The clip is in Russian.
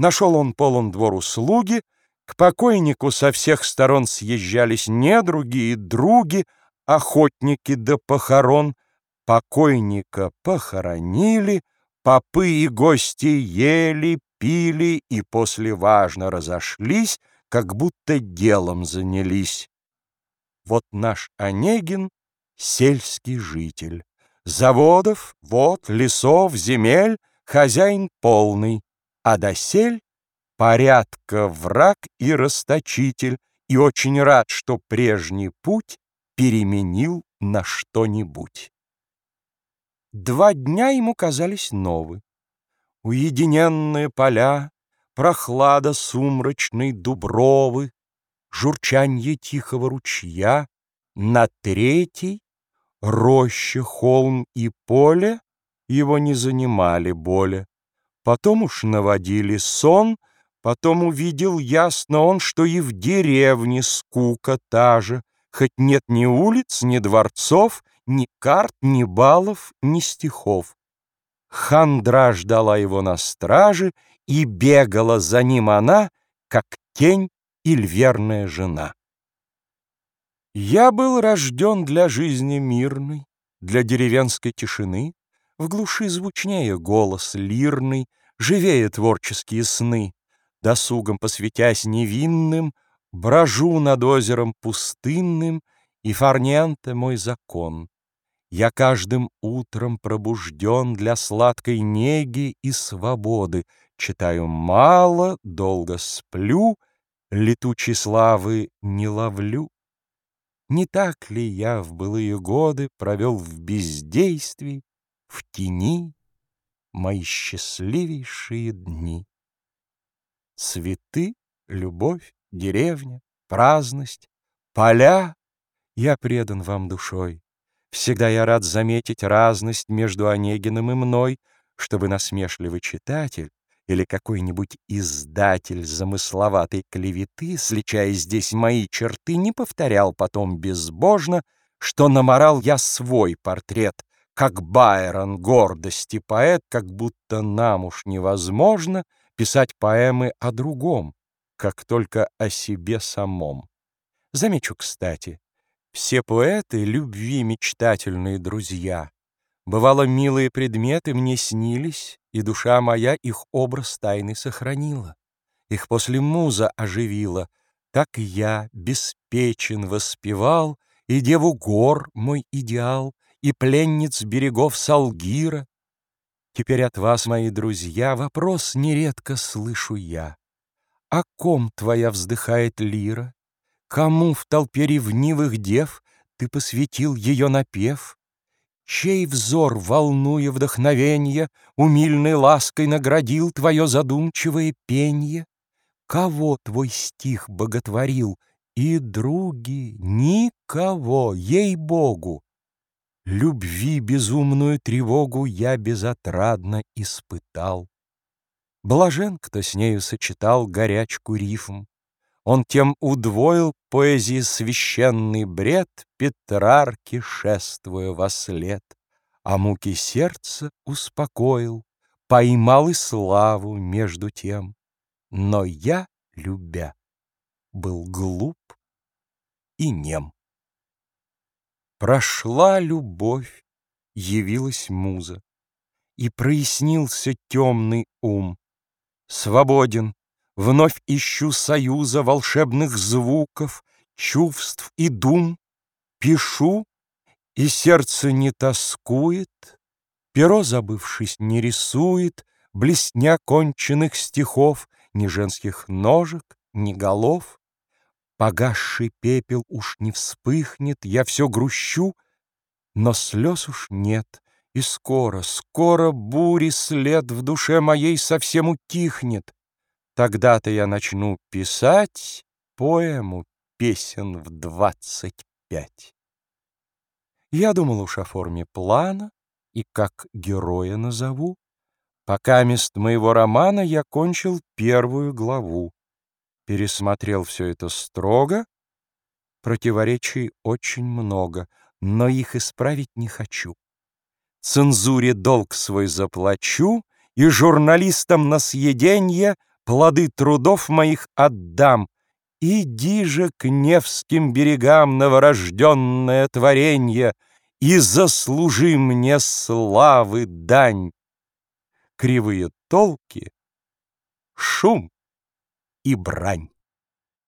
Нашел он полон двор услуги, к покойнику со всех сторон съезжались недруги и други, охотники до похорон. Покойника похоронили, попы и гости ели, пили и после важно разошлись, как будто делом занялись. Вот наш Онегин — сельский житель. Заводов, вод, лесов, земель хозяин полный, а досель порядка враг и расточитель, и очень рад, что прежний путь переменил на что-нибудь. Два дня ему казались новы. Уединенные поля, прохлада сумрачной дубровы, журчанье тихого ручья, на третий — роща, холм и поле его не занимали боли. Потом уж наводили сон, потом увидел ясно он, что и в деревне скука та же, хоть нет ни улиц, ни дворцов, ни карт, ни балов, ни стихов. Хандра ждала его на страже, и бегала за ним она, как тень или верная жена. Я был рожден для жизни мирной, для деревенской тишины, в глуши звучнее голос лирный, живее творческие сны, досугом посвятясь невинным, брожу над озером пустынным, и фарненте мой закон. Я каждым утром пробужден для сладкой неги и свободы, читаю мало, долго сплю — летучей славы не ловлю. Не так ли я в былые годы провел в бездействии, в тени мои счастливейшие дни? Цветы, любовь, деревня, праздность, поля — я предан вам душой. Всегда я рад заметить разность между Онегиным и мной, чтобы насмешливый читатель или какой-нибудь издатель замысловатой клеветы, сличая здесь мои черты, не повторял потом безбожно, что наморал я свой портрет, как Байрон, гордости поэт, как будто нам уж невозможно писать поэмы о другом, как только о себе самом. Замечу, кстати, все поэты — любви мечтательные друзья, Бывало, милые предметы мне снились, и душа моя их образ тайный сохранила. Их после муза оживила, так я беспечен воспевал и деву гор мой идеал, и пленниц берегов Салгира. Теперь от вас, мои друзья, вопрос нередко слышу я. О ком твоя вздыхает лира? Кому в толпе ревнивых дев ты посвятил ее напев? Чей взор, волнуя вдохновенье, Умильной лаской наградил Твое задумчивое пенье? Кого твой стих боготворил? И, други, никого, ей-богу! Любви безумную тревогу Я безотрадно испытал. Блажен, кто с нею сочетал Горячку рифм, он тем удвоил поэзии священный бред, Петрарки шествуя во след, А муки сердца успокоил, Поймал и славу между тем. Но я, любя, был глуп и нем. Прошла любовь, явилась муза, И прояснился темный ум. Свободен, Вновь ищу союза волшебных звуков, Чувств и дум. Пишу, и сердце не тоскует, Перо, забывшись, не рисует Блесня конченных стихов, Ни женских ножек, ни голов. Погасший пепел уж не вспыхнет, Я все грущу, но слез уж нет, И скоро, скоро бури след В душе моей совсем утихнет. Тогда-то я начну писать поэму песен в двадцать пять. Я думал уж о форме плана и как героя назову. Пока мест моего романа я кончил первую главу. Пересмотрел все это строго. Противоречий очень много, но их исправить не хочу. Цензуре долг свой заплачу, и журналистам на съеденье — плоды трудов моих отдам. Иди же к Невским берегам, новорожденное творенье, И заслужи мне славы дань. Кривые толки, шум и брань.